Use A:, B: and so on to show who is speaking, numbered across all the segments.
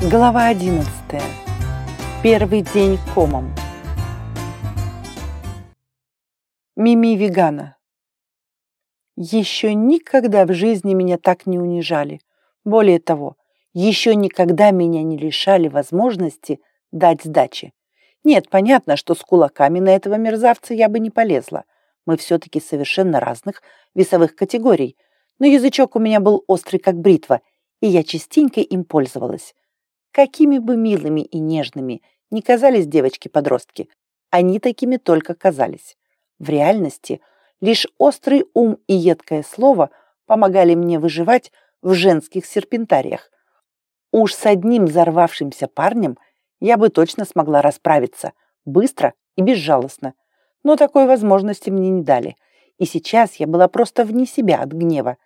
A: Глава 11. Первый день комом. Мими вегана. Еще никогда в жизни меня так не унижали. Более того, еще никогда меня не лишали возможности дать сдачи. Нет, понятно, что с кулаками на этого мерзавца я бы не полезла. Мы все-таки совершенно разных весовых категорий. Но язычок у меня был острый, как бритва, и я частенько им пользовалась. Какими бы милыми и нежными ни казались девочки-подростки, они такими только казались. В реальности лишь острый ум и едкое слово помогали мне выживать в женских серпентариях. Уж с одним взорвавшимся парнем я бы точно смогла расправиться, быстро и безжалостно. Но такой возможности мне не дали, и сейчас я была просто вне себя от гнева.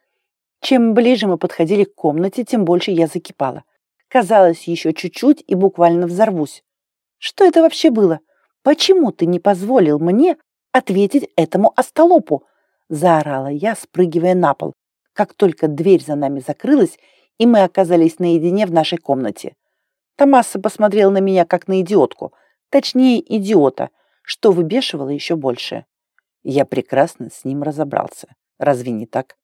A: Чем ближе мы подходили к комнате, тем больше я закипала. Казалось, еще чуть-чуть и буквально взорвусь. Что это вообще было? Почему ты не позволил мне ответить этому остолопу? Заорала я, спрыгивая на пол, как только дверь за нами закрылась, и мы оказались наедине в нашей комнате. Томаса посмотрел на меня, как на идиотку, точнее, идиота, что выбешивало еще больше. Я прекрасно с ним разобрался. Разве не так?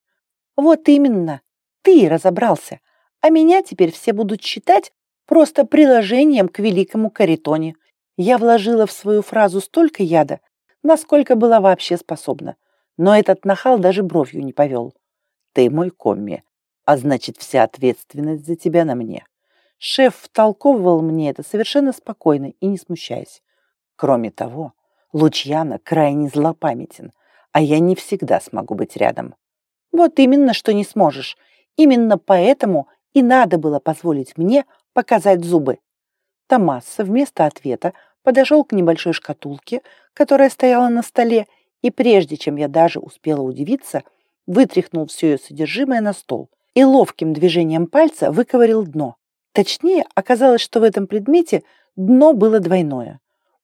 A: Вот именно. Ты разобрался а меня теперь все будут считать просто приложением к великому Каритоне. Я вложила в свою фразу столько яда, насколько была вообще способна. Но этот нахал даже бровью не повел. Ты мой комми, а значит, вся ответственность за тебя на мне. Шеф втолковывал мне это совершенно спокойно и не смущаясь. Кроме того, Лучьяна крайне злопамятен, а я не всегда смогу быть рядом. Вот именно, что не сможешь. Именно поэтому и надо было позволить мне показать зубы. Томас вместо ответа подошел к небольшой шкатулке, которая стояла на столе, и прежде чем я даже успела удивиться, вытряхнул все ее содержимое на стол и ловким движением пальца выковырил дно. Точнее, оказалось, что в этом предмете дно было двойное.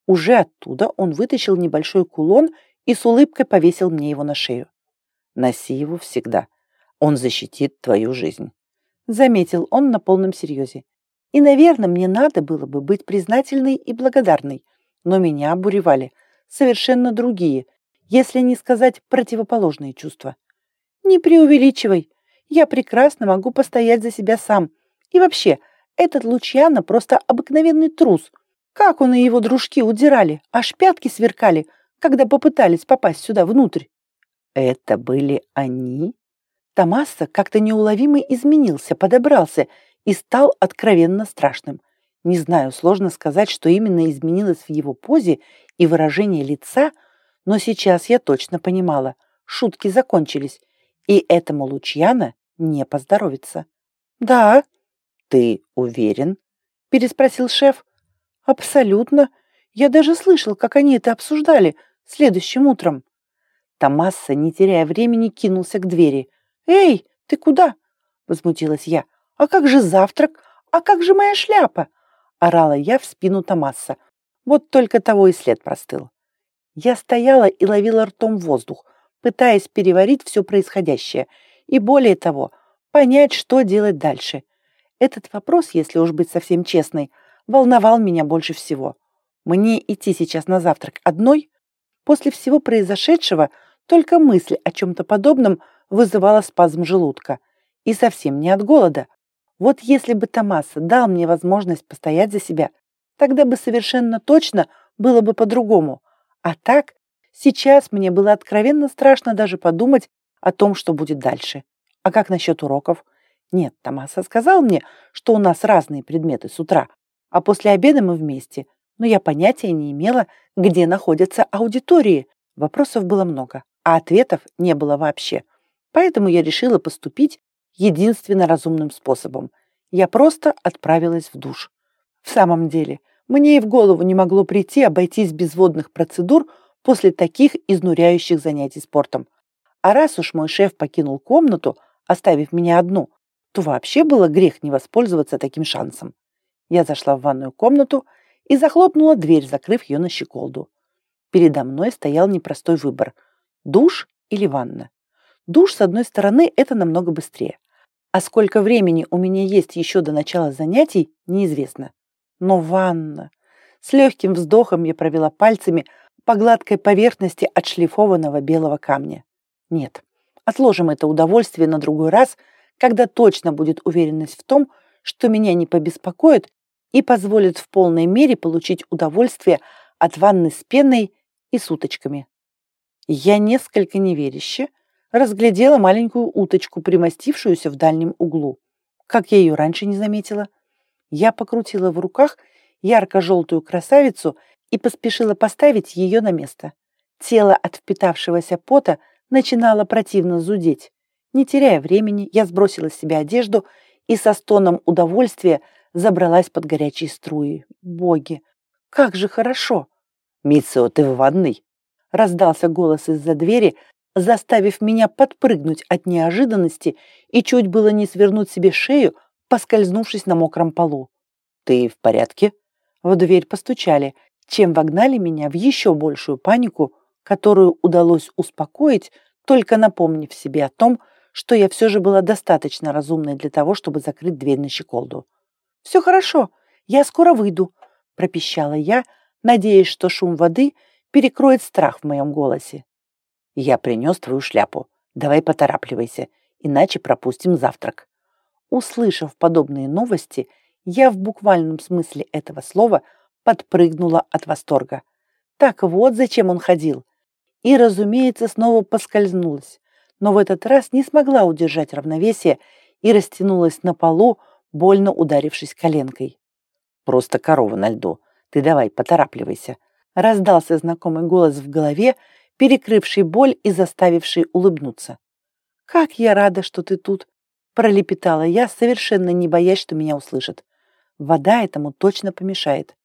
A: Уже оттуда он вытащил небольшой кулон и с улыбкой повесил мне его на шею. «Носи его всегда. Он защитит твою жизнь» заметил он на полном серьезе. И, наверное, мне надо было бы быть признательной и благодарной, но меня обуревали совершенно другие, если не сказать противоположные чувства. Не преувеличивай, я прекрасно могу постоять за себя сам. И вообще, этот Лучьяно просто обыкновенный трус. Как он и его дружки удирали, аж пятки сверкали, когда попытались попасть сюда внутрь. Это были они? Томаса как-то неуловимо изменился, подобрался и стал откровенно страшным. Не знаю, сложно сказать, что именно изменилось в его позе и выражении лица, но сейчас я точно понимала, шутки закончились, и этому Лучьяна не поздоровится. «Да». «Ты уверен?» – переспросил шеф. «Абсолютно. Я даже слышал, как они это обсуждали следующим утром». Томаса, не теряя времени, кинулся к двери. «Эй, ты куда?» — возмутилась я. «А как же завтрак? А как же моя шляпа?» — орала я в спину Томаса. Вот только того и след простыл. Я стояла и ловила ртом воздух, пытаясь переварить все происходящее, и более того, понять, что делать дальше. Этот вопрос, если уж быть совсем честной, волновал меня больше всего. Мне идти сейчас на завтрак одной? После всего произошедшего только мысль о чем-то подобном – вызывала спазм желудка. И совсем не от голода. Вот если бы Томаса дал мне возможность постоять за себя, тогда бы совершенно точно было бы по-другому. А так, сейчас мне было откровенно страшно даже подумать о том, что будет дальше. А как насчет уроков? Нет, Томаса сказал мне, что у нас разные предметы с утра, а после обеда мы вместе. Но я понятия не имела, где находятся аудитории. Вопросов было много, а ответов не было вообще. Поэтому я решила поступить единственно разумным способом. Я просто отправилась в душ. В самом деле, мне и в голову не могло прийти обойтись без водных процедур после таких изнуряющих занятий спортом. А раз уж мой шеф покинул комнату, оставив меня одну, то вообще было грех не воспользоваться таким шансом. Я зашла в ванную комнату и захлопнула дверь, закрыв ее на щеколду. Передо мной стоял непростой выбор – душ или ванна. Душ, с одной стороны, это намного быстрее. А сколько времени у меня есть еще до начала занятий, неизвестно. Но ванна... С легким вздохом я провела пальцами по гладкой поверхности отшлифованного белого камня. Нет, отложим это удовольствие на другой раз, когда точно будет уверенность в том, что меня не побеспокоит и позволит в полной мере получить удовольствие от ванны с пеной и с уточками. Я несколько неверяще разглядела маленькую уточку, примостившуюся в дальнем углу. Как я ее раньше не заметила. Я покрутила в руках ярко-желтую красавицу и поспешила поставить ее на место. Тело от впитавшегося пота начинало противно зудеть. Не теряя времени, я сбросила с себя одежду и со стоном удовольствия забралась под горячие струи. Боги, как же хорошо! «Митсо, ты в ванной?» Раздался голос из-за двери, заставив меня подпрыгнуть от неожиданности и чуть было не свернуть себе шею, поскользнувшись на мокром полу. «Ты в порядке?» В дверь постучали, чем вогнали меня в еще большую панику, которую удалось успокоить, только напомнив себе о том, что я все же была достаточно разумной для того, чтобы закрыть дверь на щеколду. «Все хорошо, я скоро выйду», — пропищала я, надеясь, что шум воды перекроет страх в моем голосе. «Я принес твою шляпу. Давай поторапливайся, иначе пропустим завтрак». Услышав подобные новости, я в буквальном смысле этого слова подпрыгнула от восторга. Так вот зачем он ходил. И, разумеется, снова поскользнулась, но в этот раз не смогла удержать равновесие и растянулась на полу, больно ударившись коленкой. «Просто корова на льду. Ты давай, поторапливайся», — раздался знакомый голос в голове, перекрывший боль и заставивший улыбнуться. «Как я рада, что ты тут!» — пролепетала я, совершенно не боясь, что меня услышат. Вода этому точно помешает.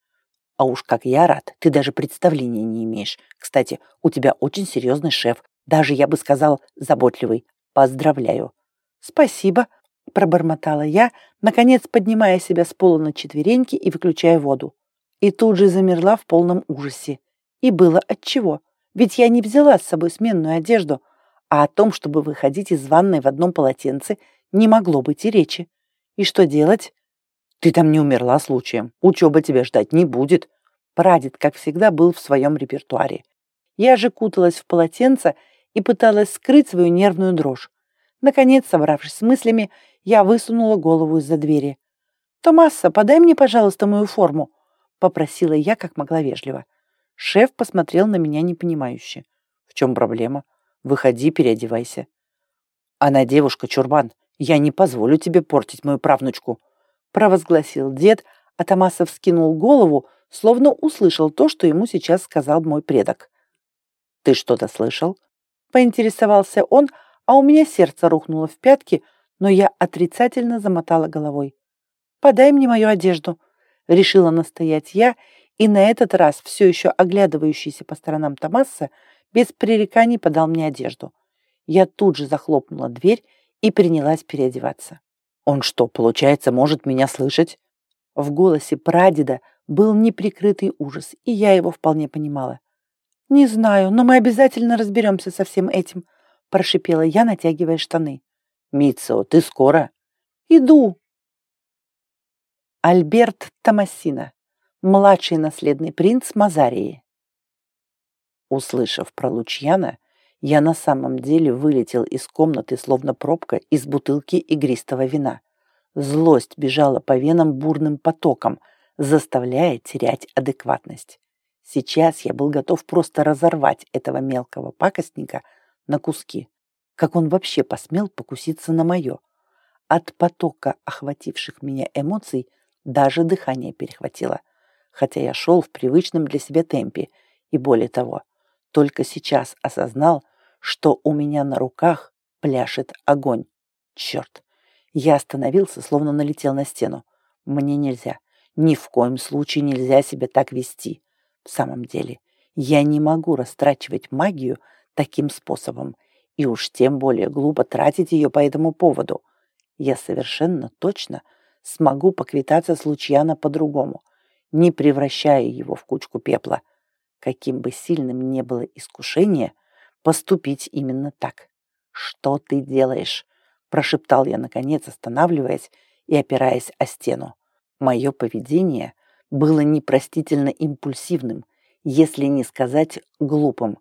A: А уж как я рад, ты даже представления не имеешь. Кстати, у тебя очень серьезный шеф, даже, я бы сказал, заботливый. Поздравляю. Спасибо, пробормотала я, наконец поднимая себя с пола на четвереньки и выключая воду. И тут же замерла в полном ужасе. И было отчего. Ведь я не взяла с собой сменную одежду, а о том, чтобы выходить из ванной в одном полотенце, не могло быть и речи. И что делать? Ты там не умерла случаем. Учеба тебя ждать не будет. Прадед, как всегда, был в своем репертуаре. Я же куталась в полотенце и пыталась скрыть свою нервную дрожь. Наконец, собравшись с мыслями, я высунула голову из-за двери. «Томаса, подай мне, пожалуйста, мою форму», — попросила я как могла вежливо. Шеф посмотрел на меня непонимающе. «В чем проблема? Выходи, переодевайся». «Она девушка, Чурбан. Я не позволю тебе портить мою правнучку», провозгласил дед, а Томасов скинул голову, словно услышал то, что ему сейчас сказал мой предок. «Ты что-то слышал?» Поинтересовался он, а у меня сердце рухнуло в пятки, но я отрицательно замотала головой. «Подай мне мою одежду», — решила настоять я, и на этот раз все еще оглядывающийся по сторонам Томаса без пререканий подал мне одежду. Я тут же захлопнула дверь и принялась переодеваться. Он что, получается, может меня слышать? В голосе прадеда был неприкрытый ужас, и я его вполне понимала. «Не знаю, но мы обязательно разберемся со всем этим», – прошипела я, натягивая штаны. «Митсо, ты скоро?» «Иду». Альберт Томасина, младший наследный принц Мазарии. Услышав про Лучьяна, я на самом деле вылетел из комнаты, словно пробка из бутылки игристого вина. Злость бежала по венам бурным потоком, заставляя терять адекватность. Сейчас я был готов просто разорвать этого мелкого пакостника на куски. Как он вообще посмел покуситься на мое? От потока охвативших меня эмоций даже дыхание перехватило, хотя я шел в привычном для себя темпе, и более того, только сейчас осознал, что у меня на руках пляшет огонь. Черт! Я остановился, словно налетел на стену. Мне нельзя. Ни в коем случае нельзя себя так вести. В самом деле, я не могу растрачивать магию таким способом, и уж тем более глупо тратить ее по этому поводу. Я совершенно точно смогу поквитаться с Лучьяна по-другому, не превращая его в кучку пепла. Каким бы сильным ни было искушение, поступить именно так. «Что ты делаешь?» прошептал я, наконец, останавливаясь и опираясь о стену. Мое поведение было непростительно импульсивным, если не сказать глупым.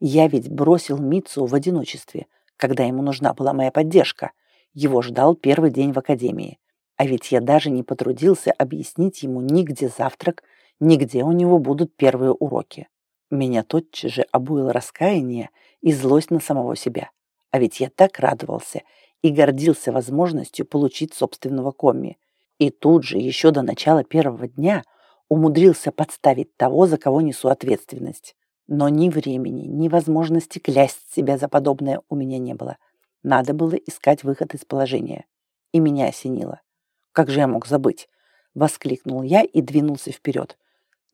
A: Я ведь бросил Митсу в одиночестве, когда ему нужна была моя поддержка. Его ждал первый день в академии. А ведь я даже не потрудился объяснить ему нигде завтрак, нигде у него будут первые уроки. Меня тотчас же обуяло раскаяние и злость на самого себя. А ведь я так радовался и гордился возможностью получить собственного комми. И тут же, еще до начала первого дня, умудрился подставить того, за кого несу ответственность. Но ни времени, ни возможности клясть себя за подобное у меня не было. Надо было искать выход из положения. И меня осенило. Как же я мог забыть? Воскликнул я и двинулся вперед.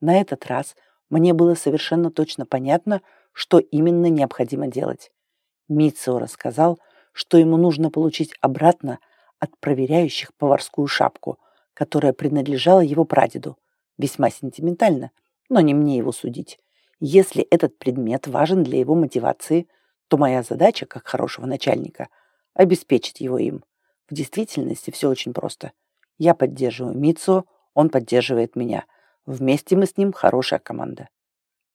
A: На этот раз мне было совершенно точно понятно, что именно необходимо делать. Митсо рассказал, что ему нужно получить обратно от проверяющих поварскую шапку, которая принадлежала его прадеду. Весьма сентиментально, но не мне его судить. Если этот предмет важен для его мотивации, то моя задача, как хорошего начальника, обеспечить его им. В действительности все очень просто. Я поддерживаю Митсо, он поддерживает меня. Вместе мы с ним хорошая команда.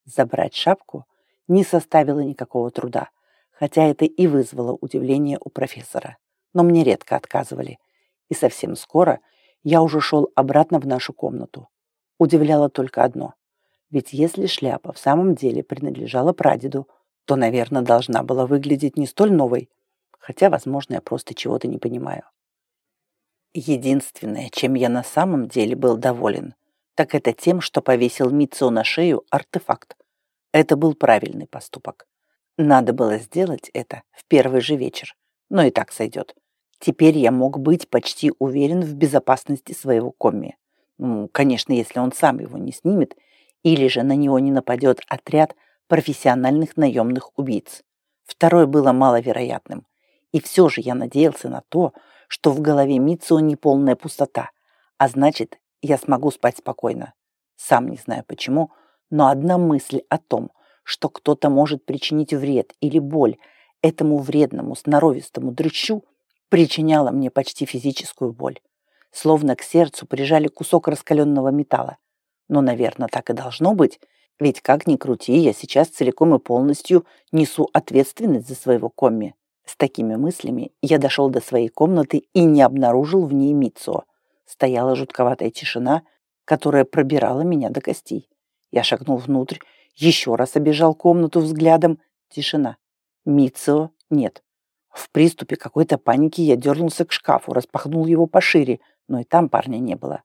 A: Забрать шапку не составило никакого труда хотя это и вызвало удивление у профессора. Но мне редко отказывали. И совсем скоро я уже шел обратно в нашу комнату. Удивляло только одно. Ведь если шляпа в самом деле принадлежала прадеду, то, наверное, должна была выглядеть не столь новой. Хотя, возможно, я просто чего-то не понимаю. Единственное, чем я на самом деле был доволен, так это тем, что повесил Митсо на шею артефакт. Это был правильный поступок. Надо было сделать это в первый же вечер, но и так сойдет. Теперь я мог быть почти уверен в безопасности своего комми. Ну, конечно, если он сам его не снимет, или же на него не нападет отряд профессиональных наемных убийц. Второе было маловероятным. И все же я надеялся на то, что в голове Митсуо не полная пустота, а значит, я смогу спать спокойно. Сам не знаю почему, но одна мысль о том, что кто-то может причинить вред или боль этому вредному, сноровистому дрыщу, причиняла мне почти физическую боль. Словно к сердцу прижали кусок раскаленного металла. Но, наверное, так и должно быть, ведь как ни крути, я сейчас целиком и полностью несу ответственность за своего комми. С такими мыслями я дошел до своей комнаты и не обнаружил в ней Митсо. Стояла жутковатая тишина, которая пробирала меня до костей. Я шагнул внутрь еще раз обежал комнату взглядом. Тишина. Митсо нет. В приступе какой-то паники я дернулся к шкафу, распахнул его пошире, но и там парня не было.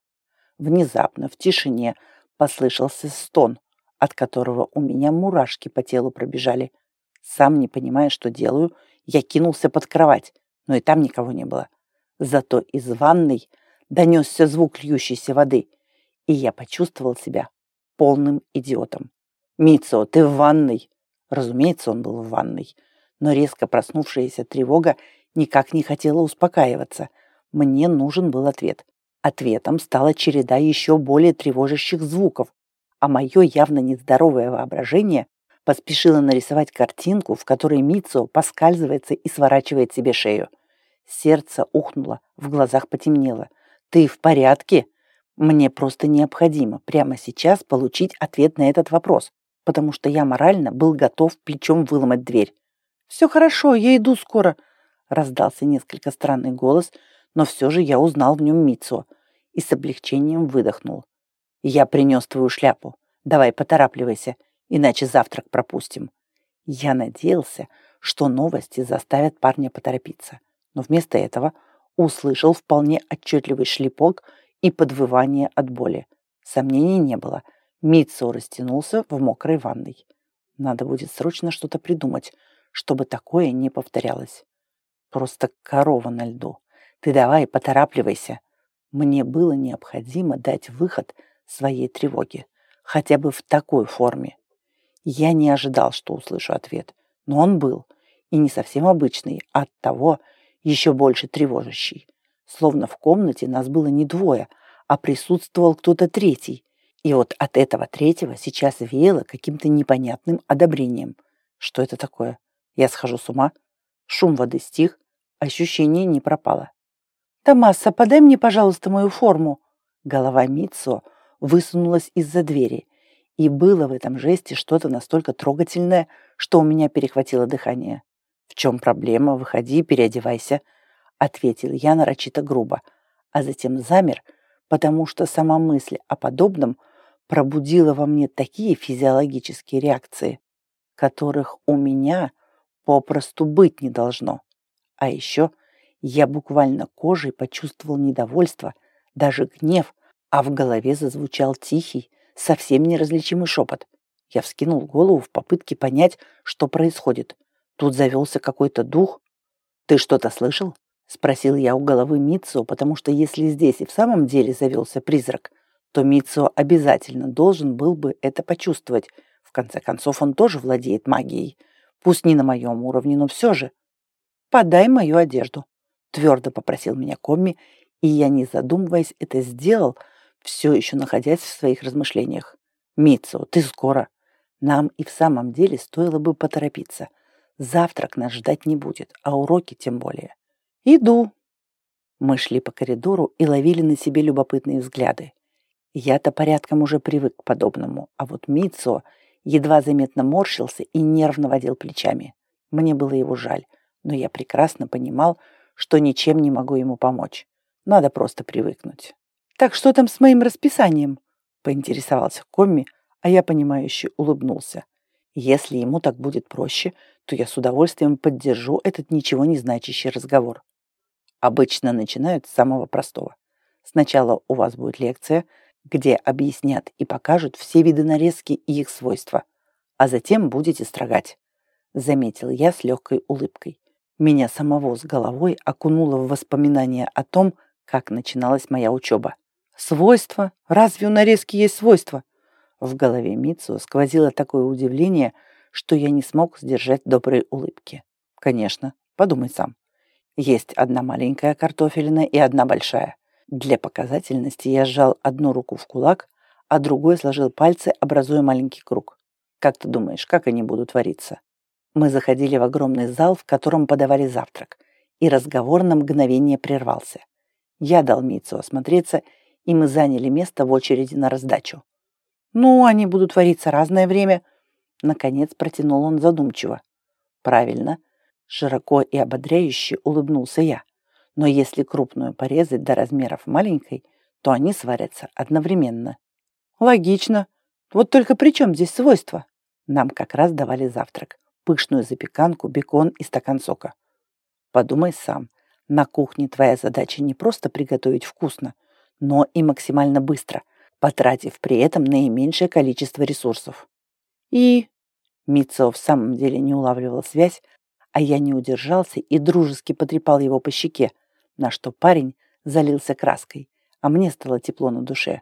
A: Внезапно в тишине послышался стон, от которого у меня мурашки по телу пробежали. Сам не понимая, что делаю, я кинулся под кровать, но и там никого не было. Зато из ванной донесся звук льющейся воды, и я почувствовал себя полным идиотом. «Митсо, ты в ванной!» Разумеется, он был в ванной, но резко проснувшаяся тревога никак не хотела успокаиваться. Мне нужен был ответ. Ответом стала череда еще более тревожащих звуков, а мое явно нездоровое воображение поспешило нарисовать картинку, в которой Митсо поскальзывается и сворачивает себе шею. Сердце ухнуло, в глазах потемнело. «Ты в порядке?» Мне просто необходимо прямо сейчас получить ответ на этот вопрос потому что я морально был готов плечом выломать дверь. «Все хорошо, я иду скоро», — раздался несколько странный голос, но все же я узнал в нем Митсо и с облегчением выдохнул. «Я принес твою шляпу. Давай поторапливайся, иначе завтрак пропустим». Я надеялся, что новости заставят парня поторопиться, но вместо этого услышал вполне отчетливый шлепок и подвывание от боли. Сомнений не было — Митсо растянулся в мокрой ванной. Надо будет срочно что-то придумать, чтобы такое не повторялось. Просто корова на льду. Ты давай, поторапливайся. Мне было необходимо дать выход своей тревоге, хотя бы в такой форме. Я не ожидал, что услышу ответ, но он был, и не совсем обычный, а от того еще больше тревожащий. Словно в комнате нас было не двое, а присутствовал кто-то третий, и вот от этого третьего сейчас веяло каким-то непонятным одобрением. Что это такое? Я схожу с ума? Шум воды стих, ощущение не пропало. «Томаса, подай мне, пожалуйста, мою форму!» Голова Митсо высунулась из-за двери, и было в этом жесте что-то настолько трогательное, что у меня перехватило дыхание. «В чем проблема? Выходи, переодевайся», — ответил я нарочито грубо, а затем замер, потому что сама мысль о подобном пробудила во мне такие физиологические реакции, которых у меня попросту быть не должно. А еще я буквально кожей почувствовал недовольство, даже гнев, а в голове зазвучал тихий, совсем неразличимый шепот. Я вскинул голову в попытке понять, что происходит. Тут завелся какой-то дух. «Ты что-то слышал?» — спросил я у головы Митсо, потому что если здесь и в самом деле завелся призрак, то Митсо обязательно должен был бы это почувствовать. В конце концов, он тоже владеет магией. Пусть не на моем уровне, но все же. «Подай мою одежду», — твердо попросил меня Комми, и я, не задумываясь, это сделал, все еще находясь в своих размышлениях. «Митсо, ты скоро. Нам и в самом деле стоило бы поторопиться. Завтрак нас ждать не будет, а уроки тем более. Иду». Мы шли по коридору и ловили на себе любопытные взгляды. Я-то порядком уже привык к подобному, а вот Митсо едва заметно морщился и нервно водил плечами. Мне было его жаль, но я прекрасно понимал, что ничем не могу ему помочь. Надо просто привыкнуть. «Так что там с моим расписанием?» — поинтересовался Комми, а я, понимающе улыбнулся. Если ему так будет проще, то я с удовольствием поддержу этот ничего не значащий разговор. Обычно начинают с самого простого. Сначала у вас будет лекция, где объяснят и покажут все виды нарезки и их свойства, а затем будете строгать. Заметил я с легкой улыбкой. Меня самого с головой окунуло в воспоминания о том, как начиналась моя учеба. Свойства? Разве у нарезки есть свойства? В голове Митсу сквозило такое удивление, что я не смог сдержать доброй улыбки. Конечно, подумай сам. Есть одна маленькая картофелина и одна большая. Для показательности я сжал одну руку в кулак, а другой сложил пальцы, образуя маленький круг. Как ты думаешь, как они будут вариться? Мы заходили в огромный зал, в котором подавали завтрак, и разговор на мгновение прервался. Я дал Митцу осмотреться, и мы заняли место в очереди на раздачу. «Ну, они будут вариться разное время», — наконец протянул он задумчиво. «Правильно», — широко и ободряюще улыбнулся я. Но если крупную порезать до размеров маленькой, то они сварятся одновременно. Логично. Вот только при чем здесь свойства? Нам как раз давали завтрак. Пышную запеканку, бекон и стакан сока. Подумай сам. На кухне твоя задача не просто приготовить вкусно, но и максимально быстро, потратив при этом наименьшее количество ресурсов. И... Митцо в самом деле не улавливал связь, а я не удержался и дружески потрепал его по щеке, на что парень залился краской, а мне стало тепло на душе.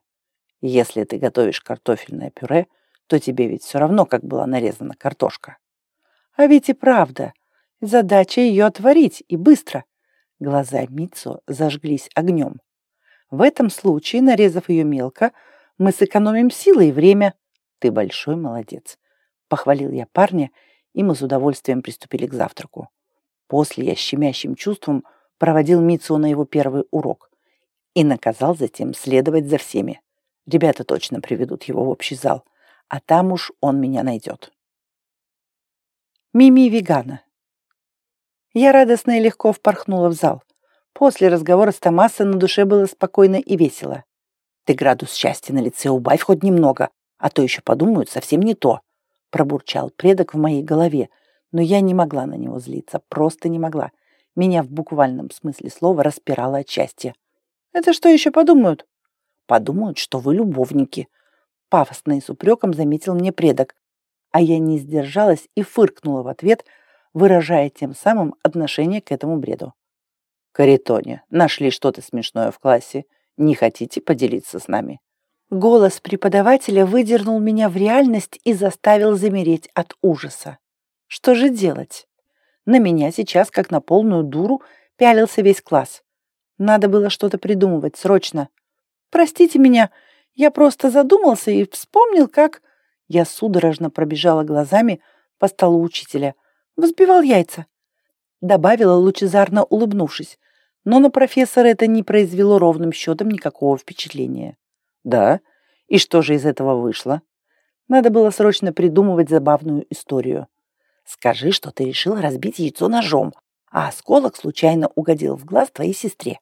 A: Если ты готовишь картофельное пюре, то тебе ведь все равно, как была нарезана картошка. А ведь и правда. Задача ее отварить, и быстро. Глаза Митсо зажглись огнем. В этом случае, нарезав ее мелко, мы сэкономим силы и время. Ты большой молодец. Похвалил я парня, и мы с удовольствием приступили к завтраку. После я щемящим чувством проводил Митсу на его первый урок и наказал затем следовать за всеми. Ребята точно приведут его в общий зал, а там уж он меня найдет. Мими вегана. Я радостно и легко впорхнула в зал. После разговора с Томасо на душе было спокойно и весело. «Ты градус счастья на лице убавь хоть немного, а то еще подумают совсем не то», пробурчал предок в моей голове, но я не могла на него злиться, просто не могла. Меня в буквальном смысле слова распирало от счастья. «Это что еще подумают?» «Подумают, что вы любовники», — пафосно и с упреком заметил мне предок, а я не сдержалась и фыркнула в ответ, выражая тем самым отношение к этому бреду. «Каритоне, нашли что-то смешное в классе. Не хотите поделиться с нами?» Голос преподавателя выдернул меня в реальность и заставил замереть от ужаса. Что же делать? На меня сейчас, как на полную дуру, пялился весь класс. Надо было что-то придумывать срочно. «Простите меня, я просто задумался и вспомнил, как...» Я судорожно пробежала глазами по столу учителя. Взбивал яйца. добавила лучезарно улыбнувшись, но на профессора это не произвело ровным счетом никакого впечатления. Да? И что же из этого вышло? Надо было срочно придумывать забавную историю. Скажи, что ты решил разбить яйцо ножом, а осколок случайно угодил в глаз твоей сестре.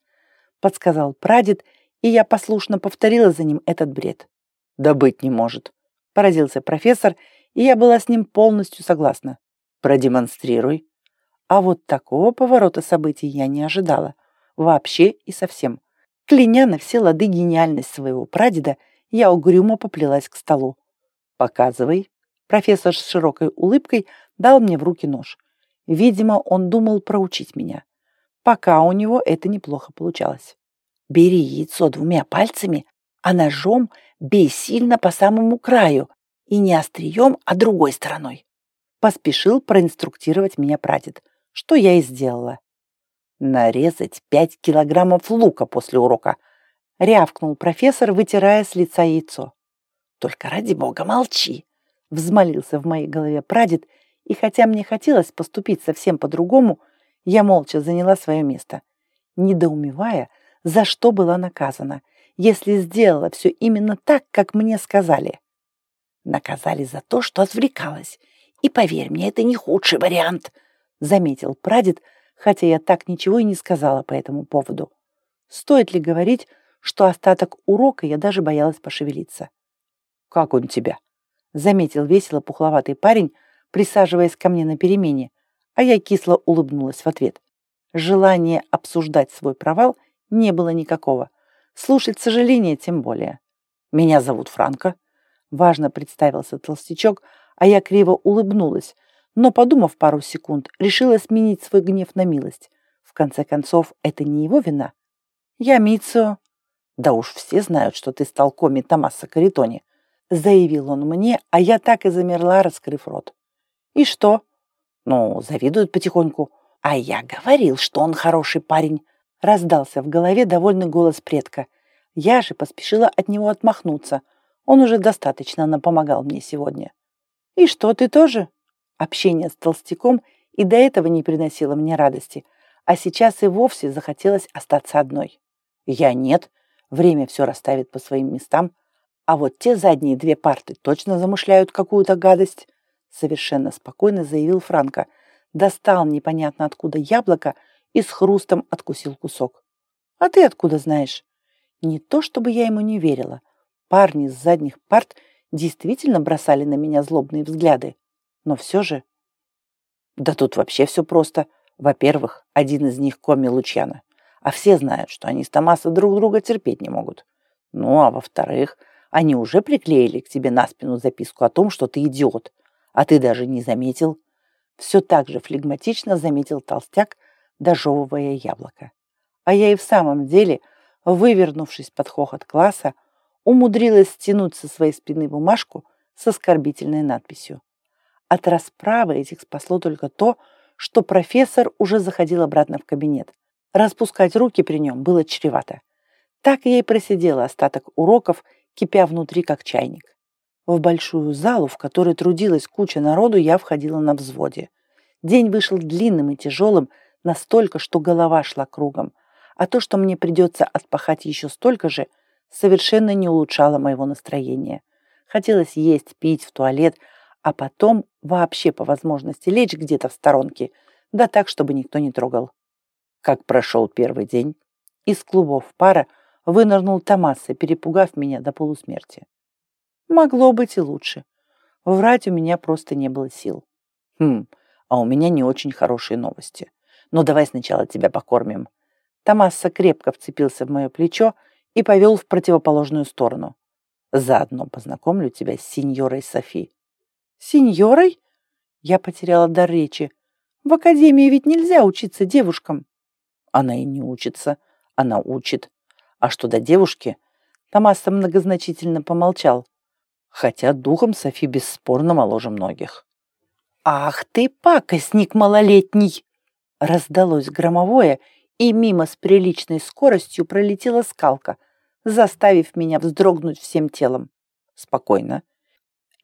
A: Подсказал прадед, и я послушно повторила за ним этот бред. Да быть не может. Поразился профессор, и я была с ним полностью согласна. Продемонстрируй. А вот такого поворота событий я не ожидала. Вообще и совсем. Кляня на все лады гениальность своего прадеда, я угрюмо поплелась к столу. «Показывай». Профессор с широкой улыбкой дал мне в руки нож. Видимо, он думал проучить меня. Пока у него это неплохо получалось. «Бери яйцо двумя пальцами, а ножом бей сильно по самому краю, и не острием, а другой стороной». Поспешил проинструктировать меня прадед, что я и сделала. «Нарезать пять килограммов лука после урока», — рявкнул профессор, вытирая с лица яйцо. «Только ради бога молчи!» — взмолился в моей голове прадед, и хотя мне хотелось поступить совсем по-другому, я молча заняла свое место, недоумевая, за что была наказана, если сделала все именно так, как мне сказали. Наказали за то, что отвлекалась. И поверь мне, это не худший вариант, заметил прадед, хотя я так ничего и не сказала по этому поводу. Стоит ли говорить, что остаток урока я даже боялась пошевелиться. «Как он тебя?» — заметил весело пухловатый парень, присаживаясь ко мне на перемене, а я кисло улыбнулась в ответ. Желания обсуждать свой провал не было никакого. Слушать сожаления тем более. «Меня зовут Франко», — важно представился толстячок, а я криво улыбнулась, но, подумав пару секунд, решила сменить свой гнев на милость. В конце концов, это не его вина. «Я Митсо». «Да уж все знают, что ты стал коми Томаса Каритони», — заявил он мне, а я так и замерла, раскрыв рот. «И что?» «Ну, завидуют потихоньку». «А я говорил, что он хороший парень», — раздался в голове довольный голос предка. Я же поспешила от него отмахнуться. Он уже достаточно напомогал мне сегодня. «И что, ты тоже?» Общение с толстяком и до этого не приносило мне радости, а сейчас и вовсе захотелось остаться одной. Я нет, время все расставит по своим местам, а вот те задние две парты точно замышляют какую-то гадость, совершенно спокойно заявил Франко, достал непонятно откуда яблоко и с хрустом откусил кусок. А ты откуда знаешь? Не то чтобы я ему не верила. Парни с задних парт действительно бросали на меня злобные взгляды. Но все же... Да тут вообще все просто. Во-первых, один из них Коми Лучьяна, а все знают, что они с Томаса друг друга терпеть не могут. Ну, а во-вторых, они уже приклеили к тебе на спину записку о том, что ты идиот, а ты даже не заметил. Все так же флегматично заметил толстяк, дожевывая яблоко. А я и в самом деле, вывернувшись под хохот класса, умудрилась стянуть со своей спины бумажку с оскорбительной надписью. От расправы этих спасло только то, что профессор уже заходил обратно в кабинет. Распускать руки при нем было чревато. Так я и просидела остаток уроков, кипя внутри как чайник. В большую залу, в которой трудилась куча народу, я входила на взводе. День вышел длинным и тяжелым, настолько, что голова шла кругом. А то, что мне придется отпахать еще столько же, совершенно не улучшало моего настроения. Хотелось есть, пить, в туалет, а потом вообще по возможности лечь где-то в сторонке, да так, чтобы никто не трогал. Как прошел первый день, из клубов пара вынырнул Томаса, перепугав меня до полусмерти. Могло быть и лучше. Врать у меня просто не было сил. Хм, а у меня не очень хорошие новости. Ну, давай сначала тебя покормим. Томаса крепко вцепился в мое плечо и повел в противоположную сторону. Заодно познакомлю тебя с сеньорой Софи. Сеньорой? Я потеряла дар речи. В академии ведь нельзя учиться девушкам. Она и не учится, она учит. А что до девушки? Томаса многозначительно помолчал. Хотя духом Софи бесспорно моложе многих. «Ах ты, пакостник малолетний!» Раздалось громовое, и мимо с приличной скоростью пролетела скалка, заставив меня вздрогнуть всем телом. Спокойно,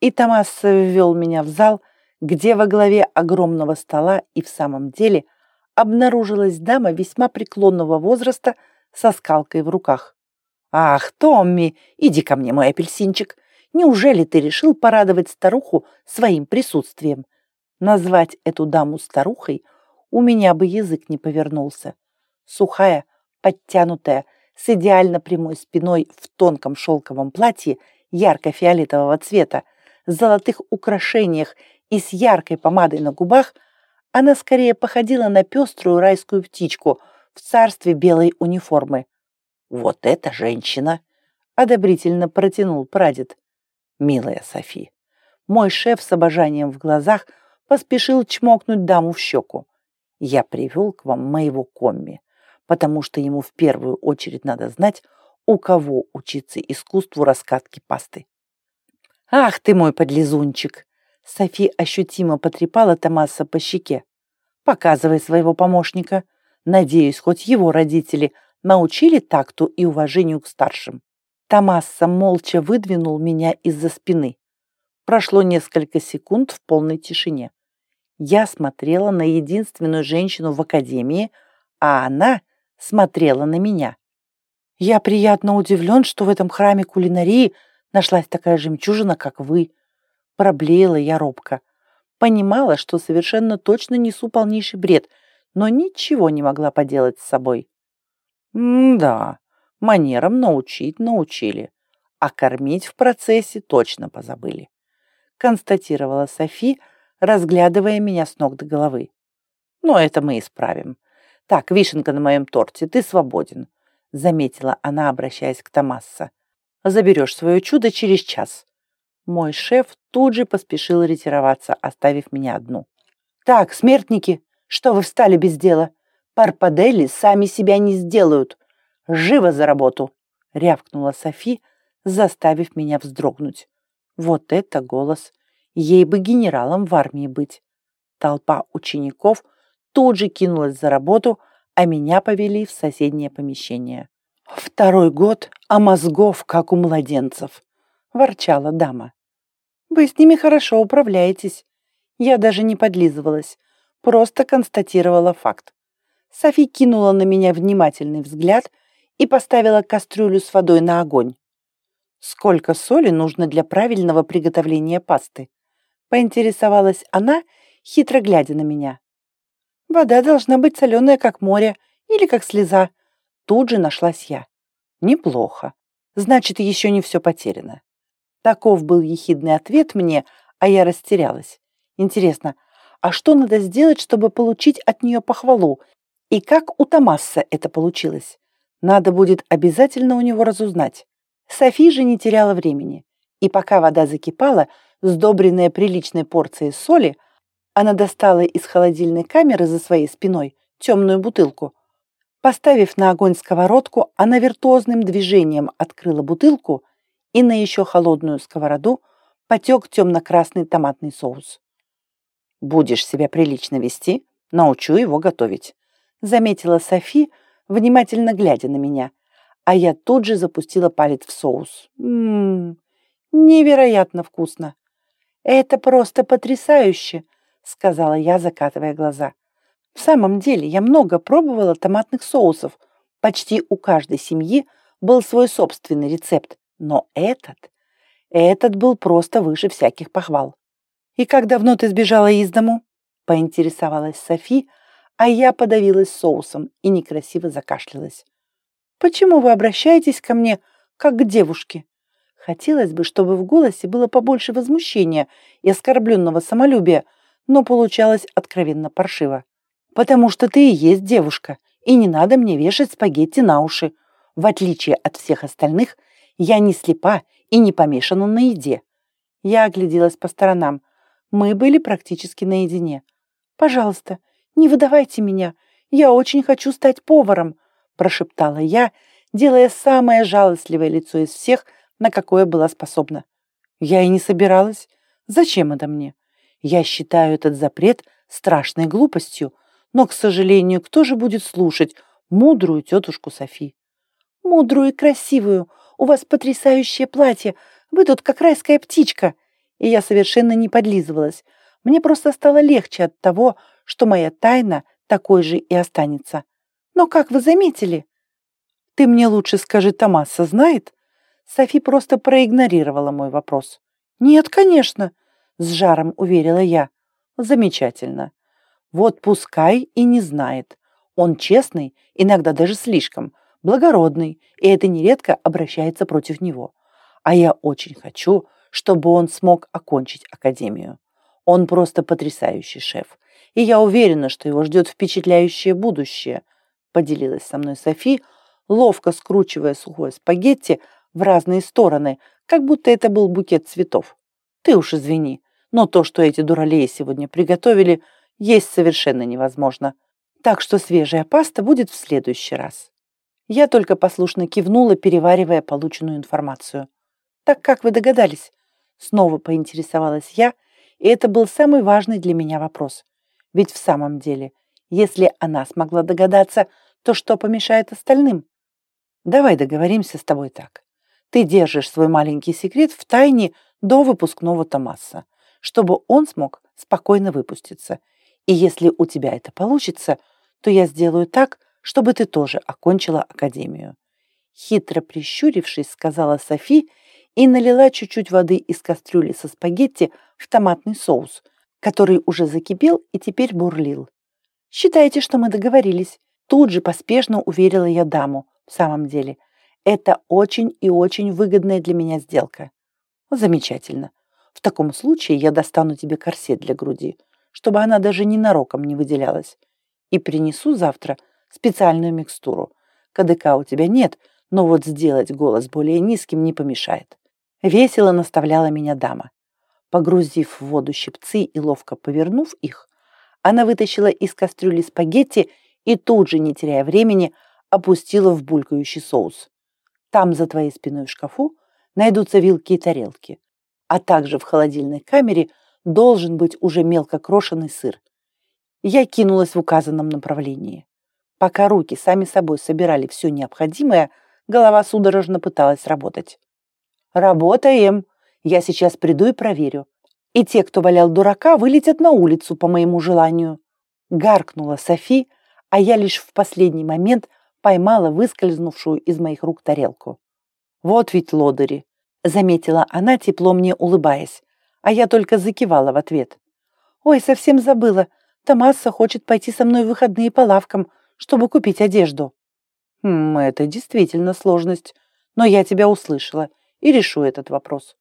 A: и Томас ввел меня в зал, где во главе огромного стола и в самом деле обнаружилась дама весьма преклонного возраста со скалкой в руках. «Ах, Томми, иди ко мне, мой апельсинчик. Неужели ты решил порадовать старуху своим присутствием? Назвать эту даму старухой у меня бы язык не повернулся. Сухая, подтянутая, с идеально прямой спиной в тонком шелковом платье ярко-фиолетового цвета, с золотых украшениях и с яркой помадой на губах, она скорее походила на пеструю райскую птичку в царстве белой униформы. «Вот эта женщина!» — одобрительно протянул прадед. «Милая Софи!» Мой шеф с обожанием в глазах поспешил чмокнуть даму в щеку. «Я привел к вам моего комми, потому что ему в первую очередь надо знать, у кого учиться искусству раскатки пасты». «Ах ты мой подлизунчик!» Софи ощутимо потрепала Томаса по щеке. «Показывай своего помощника. Надеюсь, хоть его родители научили такту и уважению к старшим. Томасса молча выдвинул меня из-за спины. Прошло несколько секунд в полной тишине. Я смотрела на единственную женщину в академии, а она смотрела на меня. Я приятно удивлен, что в этом храме кулинарии нашлась такая жемчужина, как вы. Проблеяла я робко. Понимала, что совершенно точно несу полнейший бред, но ничего не могла поделать с собой. М-да, манерам научить научили, а кормить в процессе точно позабыли. Констатировала Софи, разглядывая меня с ног до головы. Но это мы исправим. Так, вишенка на моем торте, ты свободен, заметила она, обращаясь к Томасса. Заберешь свое чудо через час. Мой шеф тут же поспешил ретироваться, оставив меня одну. «Так, смертники, что вы встали без дела? Парпадели сами себя не сделают. Живо за работу!» — рявкнула Софи, заставив меня вздрогнуть. Вот это голос! Ей бы генералом в армии быть. Толпа учеников тут же кинулась за работу, а меня повели в соседнее помещение. «Второй год, а мозгов, как у младенцев», — ворчала дама. «Вы с ними хорошо управляетесь». Я даже не подлизывалась, просто констатировала факт. Софи кинула на меня внимательный взгляд и поставила кастрюлю с водой на огонь. «Сколько соли нужно для правильного приготовления пасты?» Поинтересовалась она, хитро глядя на меня. «Вода должна быть соленая, как море, или как слеза». Тут же нашлась я. «Неплохо. Значит, еще не все потеряно». Таков был ехидный ответ мне, а я растерялась. Интересно, а что надо сделать, чтобы получить от нее похвалу и как у Томаса это получилось? Надо будет обязательно у него разузнать. Софи же не теряла времени. И пока вода закипала, сдобренная приличной порцией соли, она достала из холодильной камеры за своей спиной темную бутылку. Поставив на огонь сковородку, она виртуозным движением открыла бутылку, и на еще холодную сковороду потек темно-красный томатный соус. «Будешь себя прилично вести, научу его готовить», заметила Софи, внимательно глядя на меня, а я тут же запустила палец в соус. Ммм, невероятно вкусно. Это просто потрясающе, сказала я, закатывая глаза. В самом деле, я много пробовала томатных соусов. Почти у каждой семьи был свой собственный рецепт, но этот, этот был просто выше всяких похвал. «И как давно ты сбежала из дому?» — поинтересовалась Софи, а я подавилась соусом и некрасиво закашлялась. «Почему вы обращаетесь ко мне, как к девушке?» Хотелось бы, чтобы в голосе было побольше возмущения и оскорбленного самолюбия, но получалось откровенно паршиво. «Потому что ты и есть девушка, и не надо мне вешать спагетти на уши. В отличие от всех остальных, я не слепа и не помешана на еде». Я огляделась по сторонам. Мы были практически наедине. «Пожалуйста, «Не выдавайте меня, я очень хочу стать поваром», прошептала я, делая самое жалостливое лицо из всех, на какое была способна. Я и не собиралась. Зачем это мне? Я считаю этот запрет страшной глупостью, но, к сожалению, кто же будет слушать мудрую тетушку Софи? Мудрую и красивую, у вас потрясающее платье, вы тут как райская птичка. И я совершенно не подлизывалась. Мне просто стало легче от того, что моя тайна такой же и останется. Но как вы заметили? Ты мне лучше скажи, Томаса знает? Софи просто проигнорировала мой вопрос. Нет, конечно, с жаром уверила я. Замечательно. Вот пускай и не знает. Он честный, иногда даже слишком, благородный, и это нередко обращается против него. А я очень хочу, чтобы он смог окончить академию. Он просто потрясающий шеф, и я уверена, что его ждет впечатляющее будущее, поделилась со мной Софи, ловко скручивая сухое спагетти в разные стороны, как будто это был букет цветов. Ты уж извини, но то, что эти дуралеи сегодня приготовили, есть совершенно невозможно. Так что свежая паста будет в следующий раз. Я только послушно кивнула, переваривая полученную информацию. «Так как вы догадались?» Снова поинтересовалась я, и это был самый важный для меня вопрос. Ведь в самом деле, если она смогла догадаться, то что помешает остальным? Давай договоримся с тобой так. Ты держишь свой маленький секрет в тайне до выпускного Томаса, чтобы он смог спокойно выпуститься. И если у тебя это получится, то я сделаю так, чтобы ты тоже окончила академию. Хитро прищурившись, сказала Софи и налила чуть-чуть воды из кастрюли со спагетти в томатный соус, который уже закипел и теперь бурлил. «Считайте, что мы договорились», тут же поспешно уверила я даму. В самом деле, это очень и очень выгодная для меня сделка. Замечательно. В таком случае я достану тебе корсет для груди, чтобы она даже ненароком не выделялась. И принесу завтра специальную микстуру. КДК у тебя нет, но вот сделать голос более низким не помешает. Весело наставляла меня дама. Погрузив в воду щипцы и ловко повернув их, она вытащила из кастрюли спагетти и тут же, не теряя времени, опустила в булькающий соус. Там, за твоей спиной в шкафу, найдутся вилки и тарелки, а также в холодильной камере должен быть уже мелко крошенный сыр. Я кинулась в указанном направлении. Пока руки сами собой собирали все необходимое, голова судорожно пыталась работать. «Работаем! Я сейчас приду и проверю. И те, кто валял дурака, вылетят на улицу по моему желанию». Гаркнула Софи, а я лишь в последний момент поймала выскользнувшую из моих рук тарелку. «Вот ведь лодыри!» — заметила она, тепло мне улыбаясь, а я только закивала в ответ. «Ой, совсем забыла. Томаса хочет пойти со мной в выходные по лавкам чтобы купить одежду. Хм, это действительно сложность, но я тебя услышала и решу этот вопрос.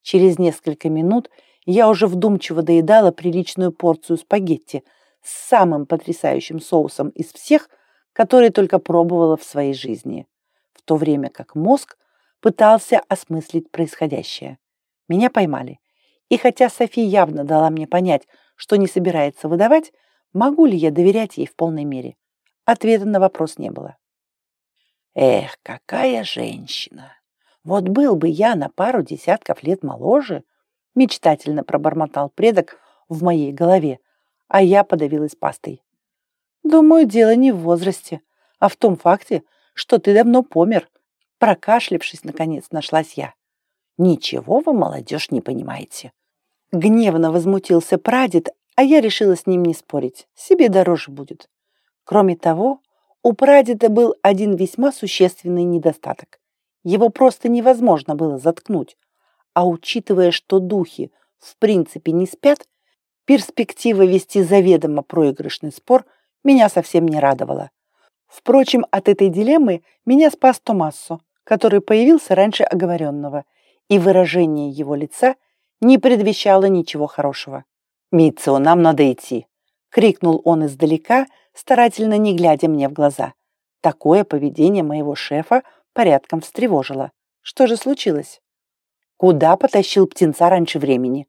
A: Через несколько минут я уже вдумчиво доедала приличную порцию спагетти с самым потрясающим соусом из всех, которые только пробовала в своей жизни, в то время как мозг пытался осмыслить происходящее. Меня поймали. И хотя Софи явно дала мне понять, что не собирается выдавать, могу ли я доверять ей в полной мере? Ответа на вопрос не было. Эх, какая женщина! Вот был бы я на пару десятков лет моложе, мечтательно пробормотал предок в моей голове, а я подавилась пастой. Думаю, дело не в возрасте, а в том факте, что ты давно помер. Прокашлявшись, наконец, нашлась я. Ничего вы, молодежь, не понимаете. Гневно возмутился прадед, а я решила с ним не спорить. Себе дороже будет. Кроме того, у прадеда был один весьма существенный недостаток. Его просто невозможно было заткнуть. А учитывая, что духи в принципе не спят, перспектива вести заведомо проигрышный спор меня совсем не радовала. Впрочем, от этой дилеммы меня спас Томассо, который появился раньше оговоренного, и выражение его лица не предвещало ничего хорошего. «Митцио, нам надо идти!» — крикнул он издалека — старательно не глядя мне в глаза. Такое поведение моего шефа порядком встревожило. Что же случилось? Куда потащил птенца раньше времени?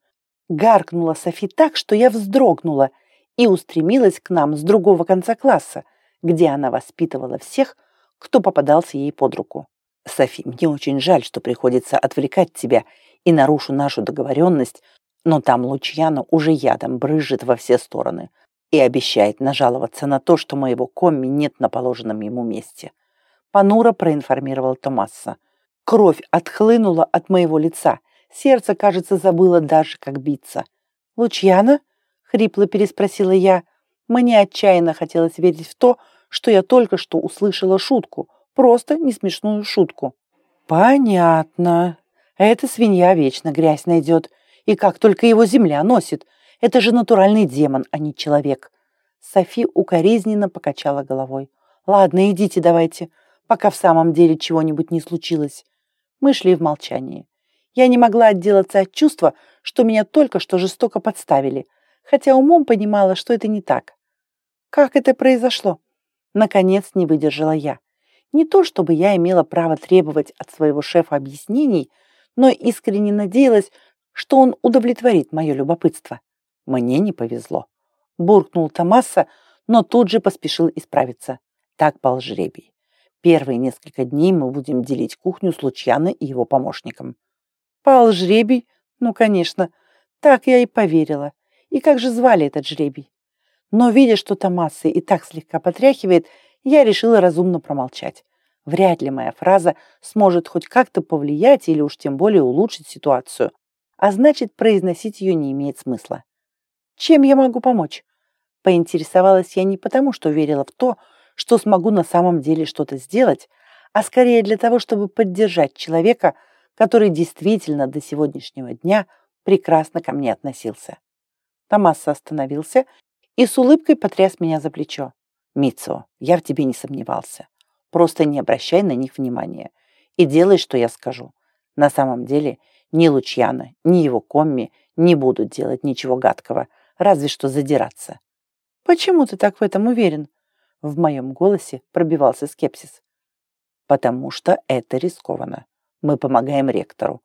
A: Гаркнула Софи так, что я вздрогнула и устремилась к нам с другого конца класса, где она воспитывала всех, кто попадался ей под руку. «Софи, мне очень жаль, что приходится отвлекать тебя и нарушу нашу договоренность, но там Лучьяна уже ядом брызжет во все стороны и обещает нажаловаться на то, что моего комми нет на положенном ему месте. Панура проинформировал Томаса. Кровь отхлынула от моего лица. Сердце, кажется, забыло даже, как биться. «Лучьяна?» — хрипло переспросила я. Мне отчаянно хотелось верить в то, что я только что услышала шутку, просто не смешную шутку. Понятно. Эта свинья вечно грязь найдет, и как только его земля носит. Это же натуральный демон, а не человек. Софи укоризненно покачала головой. Ладно, идите давайте, пока в самом деле чего-нибудь не случилось. Мы шли в молчании. Я не могла отделаться от чувства, что меня только что жестоко подставили, хотя умом понимала, что это не так. Как это произошло? Наконец не выдержала я. Не то, чтобы я имела право требовать от своего шефа объяснений, но искренне надеялась, что он удовлетворит мое любопытство. Мне не повезло. Буркнул Томаса, но тут же поспешил исправиться. Так пал жребий. Первые несколько дней мы будем делить кухню с Лучьяной и его помощником. Пал жребий? Ну, конечно. Так я и поверила. И как же звали этот жребий? Но, видя, что Томаса и так слегка потряхивает, я решила разумно промолчать. Вряд ли моя фраза сможет хоть как-то повлиять или уж тем более улучшить ситуацию, а значит, произносить ее не имеет смысла. Чем я могу помочь? Поинтересовалась я не потому, что верила в то, что смогу на самом деле что-то сделать, а скорее для того, чтобы поддержать человека, который действительно до сегодняшнего дня прекрасно ко мне относился. Томаса остановился и с улыбкой потряс меня за плечо. «Митсо, я в тебе не сомневался. Просто не обращай на них внимания и делай, что я скажу. На самом деле ни Лучьяна, ни его комми не будут делать ничего гадкого, разве что задираться. «Почему ты так в этом уверен?» В моем голосе пробивался скепсис. «Потому что это рискованно. Мы помогаем ректору.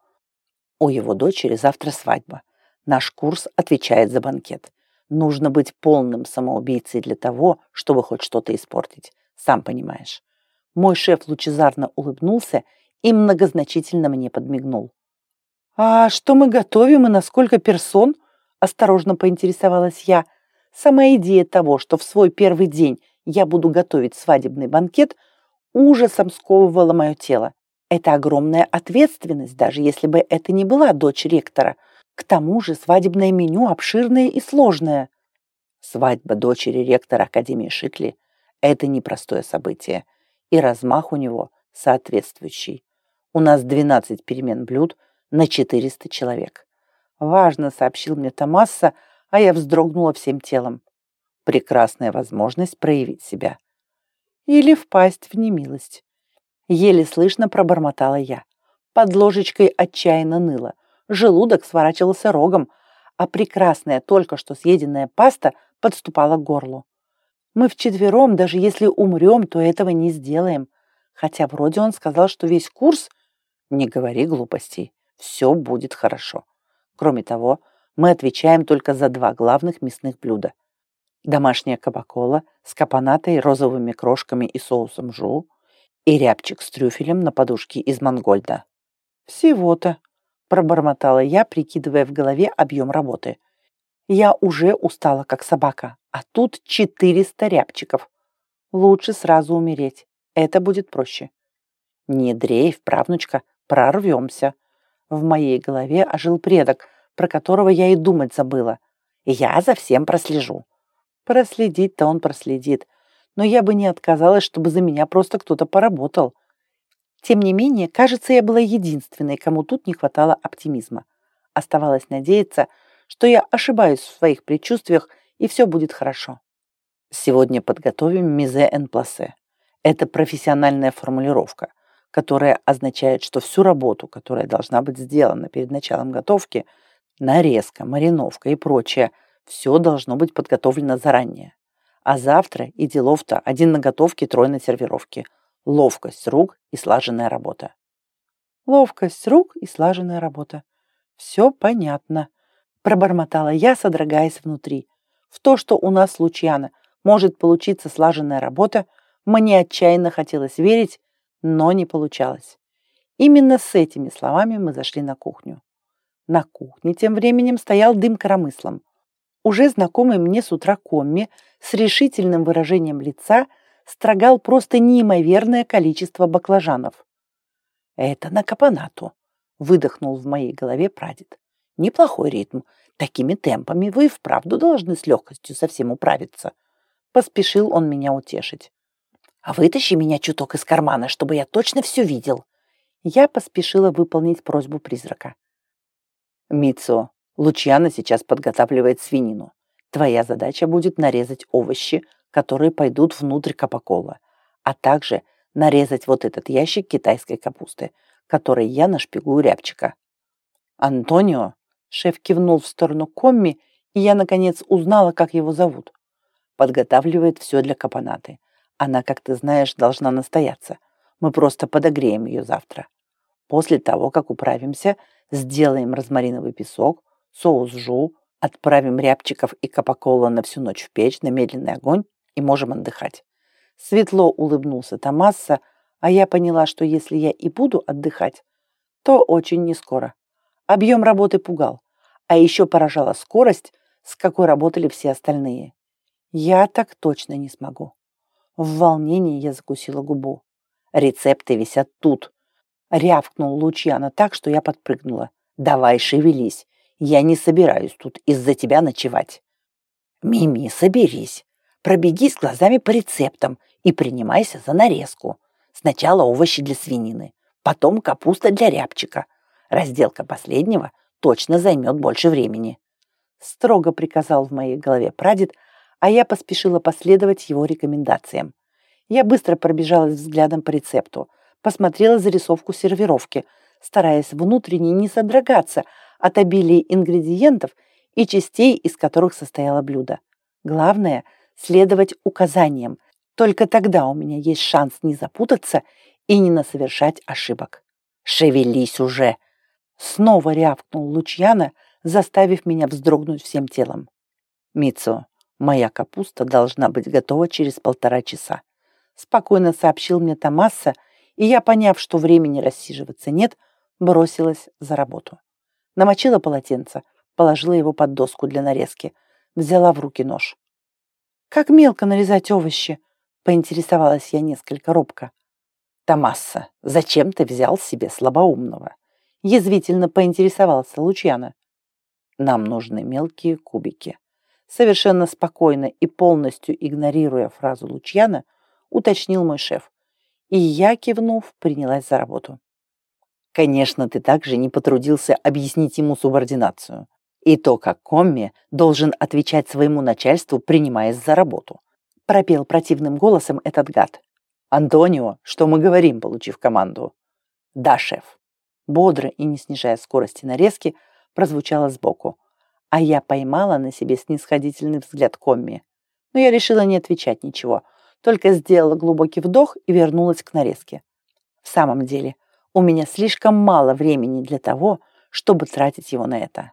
A: У его дочери завтра свадьба. Наш курс отвечает за банкет. Нужно быть полным самоубийцей для того, чтобы хоть что-то испортить. Сам понимаешь. Мой шеф лучезарно улыбнулся и многозначительно мне подмигнул. «А что мы готовим и на сколько персон?» – осторожно поинтересовалась я. Сама идея того, что в свой первый день я буду готовить свадебный банкет, ужасом сковывала мое тело. Это огромная ответственность, даже если бы это не была дочь ректора. К тому же свадебное меню обширное и сложное. Свадьба дочери ректора Академии Шикли – это непростое событие – и размах у него соответствующий. У нас 12 перемен блюд на 400 человек. Важно, сообщил мне Томасса, а я вздрогнула всем телом. Прекрасная возможность проявить себя. Или впасть в немилость. Еле слышно пробормотала я. Под ложечкой отчаянно ныло. Желудок сворачивался рогом, а прекрасная только что съеденная паста подступала к горлу. Мы вчетвером, даже если умрем, то этого не сделаем. Хотя вроде он сказал, что весь курс... Не говори глупостей, все будет хорошо. Кроме того, мы отвечаем только за два главных мясных блюда. Домашняя кабакола с капонатой, розовыми крошками и соусом жу и рябчик с трюфелем на подушке из мангольда. Всего-то, пробормотала я, прикидывая в голове объем работы. Я уже устала, как собака, а тут 400 рябчиков. Лучше сразу умереть. Это будет проще. Не дрейф, правнучка, прорвемся. В моей голове ожил предок, про которого я и думать забыла. Я за всем прослежу. Проследить-то он проследит, но я бы не отказалась, чтобы за меня просто кто-то поработал. Тем не менее, кажется, я была единственной, кому тут не хватало оптимизма. Оставалось надеяться, что я ошибаюсь в своих предчувствиях, и все будет хорошо. Сегодня подготовим мизе en place. Это профессиональная формулировка, которая означает, что всю работу, которая должна быть сделана перед началом готовки, нарезка, мариновка и прочее, все должно быть подготовлено заранее. А завтра и делов-то один на готовке, трое на сервировке. Ловкость рук и слаженная работа. Ловкость рук и слаженная работа. Все понятно. Пробормотала я, содрогаясь внутри. В то, что у нас с Лучьяно может получиться слаженная работа, мне отчаянно хотелось верить, но не получалось. Именно с этими словами мы зашли на кухню. На кухне тем временем стоял дым коромыслом. Уже знакомый мне с утра комми с решительным выражением лица строгал просто неимоверное количество баклажанов. «Это на капонату», — выдохнул в моей голове прадед. Неплохой ритм. Такими темпами вы вправду должны с легкостью совсем управиться. Поспешил он меня утешить. «А вытащи меня чуток из кармана, чтобы я точно все видел». Я поспешила выполнить просьбу призрака.
B: «Митсо, Лучьяна сейчас подготавливает свинину. Твоя задача будет нарезать овощи, которые пойдут внутрь капокола, а также нарезать вот этот ящик китайской капусты, который я нашпигую рябчика.
A: Антонио, шеф кивнул в сторону Комми, и я, наконец, узнала, как его зовут. Подготавливает все для капонаты. Она, как ты знаешь, должна настояться. Мы просто подогреем ее завтра. После того, как управимся, сделаем розмариновый песок, соус жу, отправим рябчиков и капокола на всю ночь в печь на медленный огонь и можем отдыхать. Светло улыбнулся Томасса, а я поняла, что если я и буду отдыхать, то очень нескоро. Объем работы пугал, а еще поражала скорость, с какой работали все остальные. Я так точно не смогу. В волнении я закусила губу. Рецепты висят тут. Рявкнул Лучьяна так, что я подпрыгнула. Давай шевелись. Я не собираюсь тут из-за тебя ночевать. Мими, соберись. Пробегись глазами по рецептам и принимайся за нарезку. Сначала овощи для свинины, потом капуста для рябчика. Разделка последнего точно займет больше времени. Строго приказал в моей голове прадед, а я поспешила последовать его рекомендациям. Я быстро пробежалась взглядом по рецепту, посмотрела зарисовку сервировки, стараясь внутренне не содрогаться от обилия ингредиентов и частей, из которых состояло блюдо. Главное – следовать указаниям – только тогда у меня есть шанс не запутаться и не насовершать ошибок. «Шевелись уже!» Снова рявкнул Лучьяна, заставив меня вздрогнуть всем телом. «Митсо, моя капуста должна быть готова через полтора часа», спокойно сообщил мне Томаса, и я, поняв, что времени рассиживаться нет, бросилась за работу. Намочила полотенце, положила его под доску для нарезки, взяла в руки нож. «Как мелко нарезать овощи!» Поинтересовалась я несколько робко. «Томасса, зачем ты взял себе слабоумного?» Язвительно поинтересовался Лучьяна. «Нам нужны мелкие кубики». Совершенно спокойно и полностью игнорируя фразу Лучьяна, уточнил мой шеф. И я, кивнув, принялась за работу. Конечно, ты также не потрудился объяснить ему субординацию и то, как Комми должен отвечать своему начальству, принимаясь за работу пропел противным голосом этот гад. «Антонио, что мы говорим, получив команду?» «Да, шеф». Бодро и не снижая скорости нарезки, прозвучало сбоку, а я поймала на себе снисходительный взгляд Комми. Но я решила не отвечать ничего, только сделала глубокий вдох и вернулась к нарезке. В самом деле, у меня слишком мало времени для того, чтобы тратить его на это.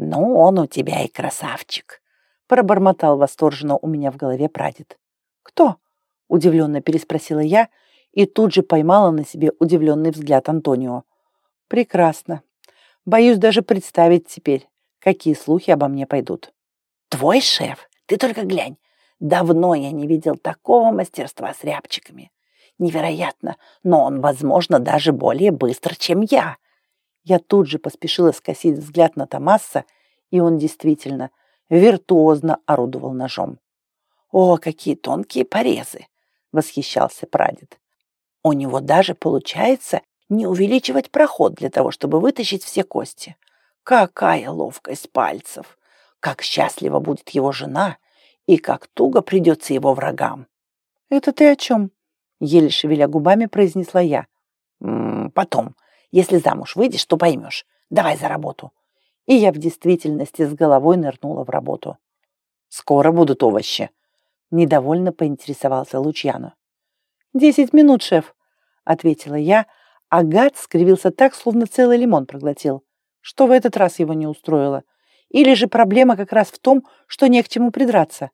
A: «Ну, он у тебя и красавчик», пробормотал восторженно у меня в голове прадед. «Кто?» – удивленно переспросила я и тут же поймала на себе удивленный взгляд Антонио. «Прекрасно. Боюсь даже представить теперь, какие слухи обо мне пойдут». «Твой шеф? Ты только глянь. Давно я не видел такого мастерства с рябчиками. Невероятно, но он, возможно, даже более быстр, чем я». Я тут же поспешила скосить взгляд на Томаса, и он действительно – виртуозно орудовал ножом. «О, какие тонкие порезы!» — восхищался прадед. «У него даже получается не увеличивать проход для того, чтобы вытащить все кости. Какая ловкость пальцев! Как счастлива будет его жена и как туго придется его врагам!» «Это ты о чем?» — еле шевеля губами произнесла я. «М -м, «Потом, если замуж выйдешь, то поймешь. Давай за работу и я в действительности с головой нырнула в работу. «Скоро будут овощи», — недовольно поинтересовался Лучьяно. «Десять минут, шеф», — ответила я, а гад скривился так, словно целый лимон проглотил. Что в этот раз его не устроило? Или же проблема как раз в том, что не к чему придраться?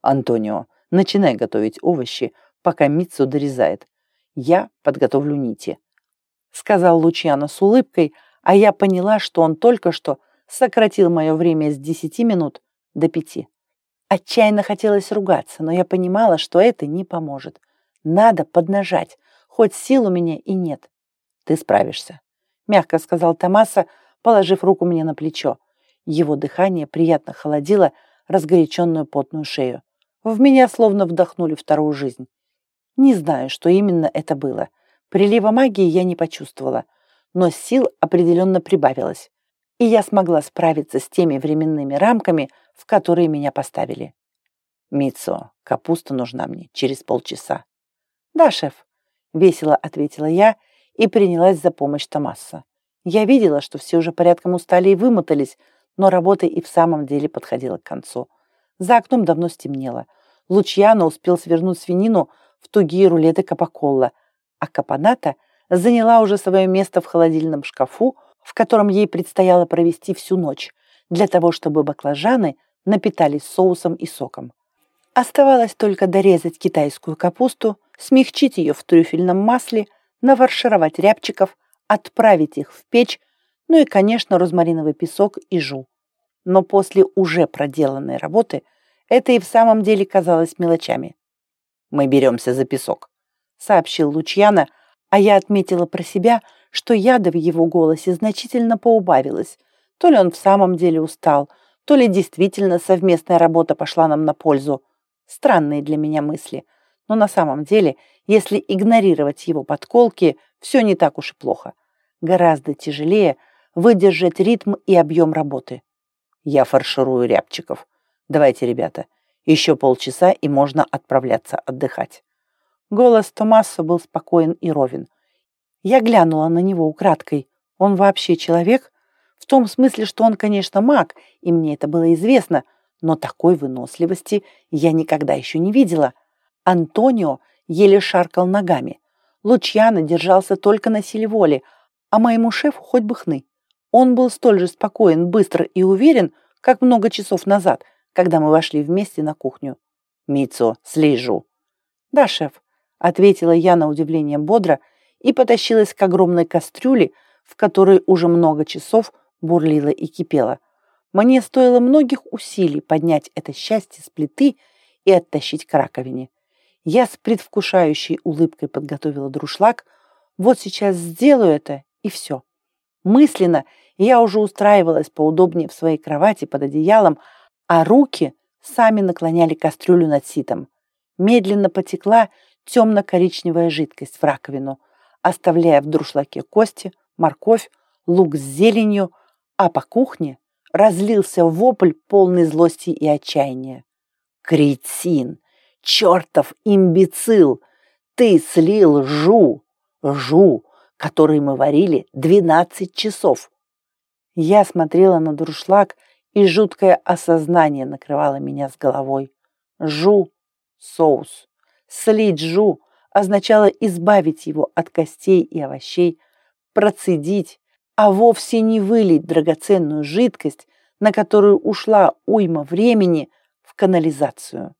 A: «Антонио, начинай готовить овощи, пока Митсу дорезает. Я подготовлю нити», — сказал Лучьяно с улыбкой, а я поняла, что он только что сократил мое время с 10 минут до 5. Отчаянно хотелось ругаться, но я понимала, что это не поможет. Надо поднажать, хоть сил у меня и нет. Ты справишься, мягко сказал Томаса, положив руку мне на плечо. Его дыхание приятно холодило разгоряченную потную шею. В меня словно вдохнули вторую жизнь. Не знаю, что именно это было. Прилива магии я не почувствовала, но сил определенно прибавилось, и я смогла справиться с теми временными рамками, в которые меня поставили.
B: «Митсо, капуста нужна мне через полчаса».
A: «Да, шеф», — весело ответила я и принялась за помощь Томаса. Я видела, что все уже порядком устали и вымотались, но работа и в самом деле подходила к концу. За окном давно стемнело. Лучьяна успел свернуть свинину в тугие рулеты капоколла, а Капаната заняла уже свое место в холодильном шкафу, в котором ей предстояло провести всю ночь, для того, чтобы баклажаны напитались соусом и соком. Оставалось только дорезать китайскую капусту, смягчить ее в трюфельном масле, нафаршировать рябчиков, отправить их в печь, ну и, конечно, розмариновый песок и жу. Но после уже проделанной работы это и в самом деле казалось мелочами.
B: «Мы беремся за песок», —
A: сообщил Лучьяна, а я отметила про себя, что яда в его голосе значительно поубавилось. То ли он в самом деле устал, то ли действительно совместная работа пошла нам на пользу. Странные для меня мысли. Но на самом деле, если игнорировать его подколки, все не так уж и плохо гораздо тяжелее выдержать ритм и объем работы.
B: Я фарширую рябчиков. Давайте, ребята, еще полчаса и можно отправляться отдыхать.
A: Голос Томаса был спокоен и ровен. Я глянула на него украдкой. Он вообще человек? В том смысле, что он, конечно, маг, и мне это было известно, но такой выносливости я никогда еще не видела. Антонио еле шаркал ногами. Лучьяно держался только на силе воли, а моему шефу хоть бы хны. Он был столь же спокоен, быстр и уверен, как много часов назад, когда мы вошли вместе на кухню.
B: «Митсо, слежу».
A: «Да, шеф», — ответила я на удивление бодро и потащилась к огромной кастрюле, в которой уже много часов бурлила и кипела. Мне стоило многих усилий поднять это счастье с плиты и оттащить к раковине. Я с предвкушающей улыбкой подготовила друшлаг. Вот сейчас сделаю это и все. Мысленно я уже устраивалась поудобнее в своей кровати под одеялом, а руки сами наклоняли кастрюлю над ситом. Медленно потекла темно-коричневая жидкость в раковину, оставляя в друшлаке кости, морковь, лук с зеленью, а по кухне разлился вопль полный злости и отчаяния. «Кретин! Чертов имбецил! Ты слил жу! Жу! который мы варили 12 часов. Я смотрела на дуршлаг, и жуткое осознание накрывало меня с головой. Жу – соус. Слить означало избавить его от костей и овощей, процедить, а вовсе не вылить драгоценную жидкость, на которую ушла уйма времени, в канализацию.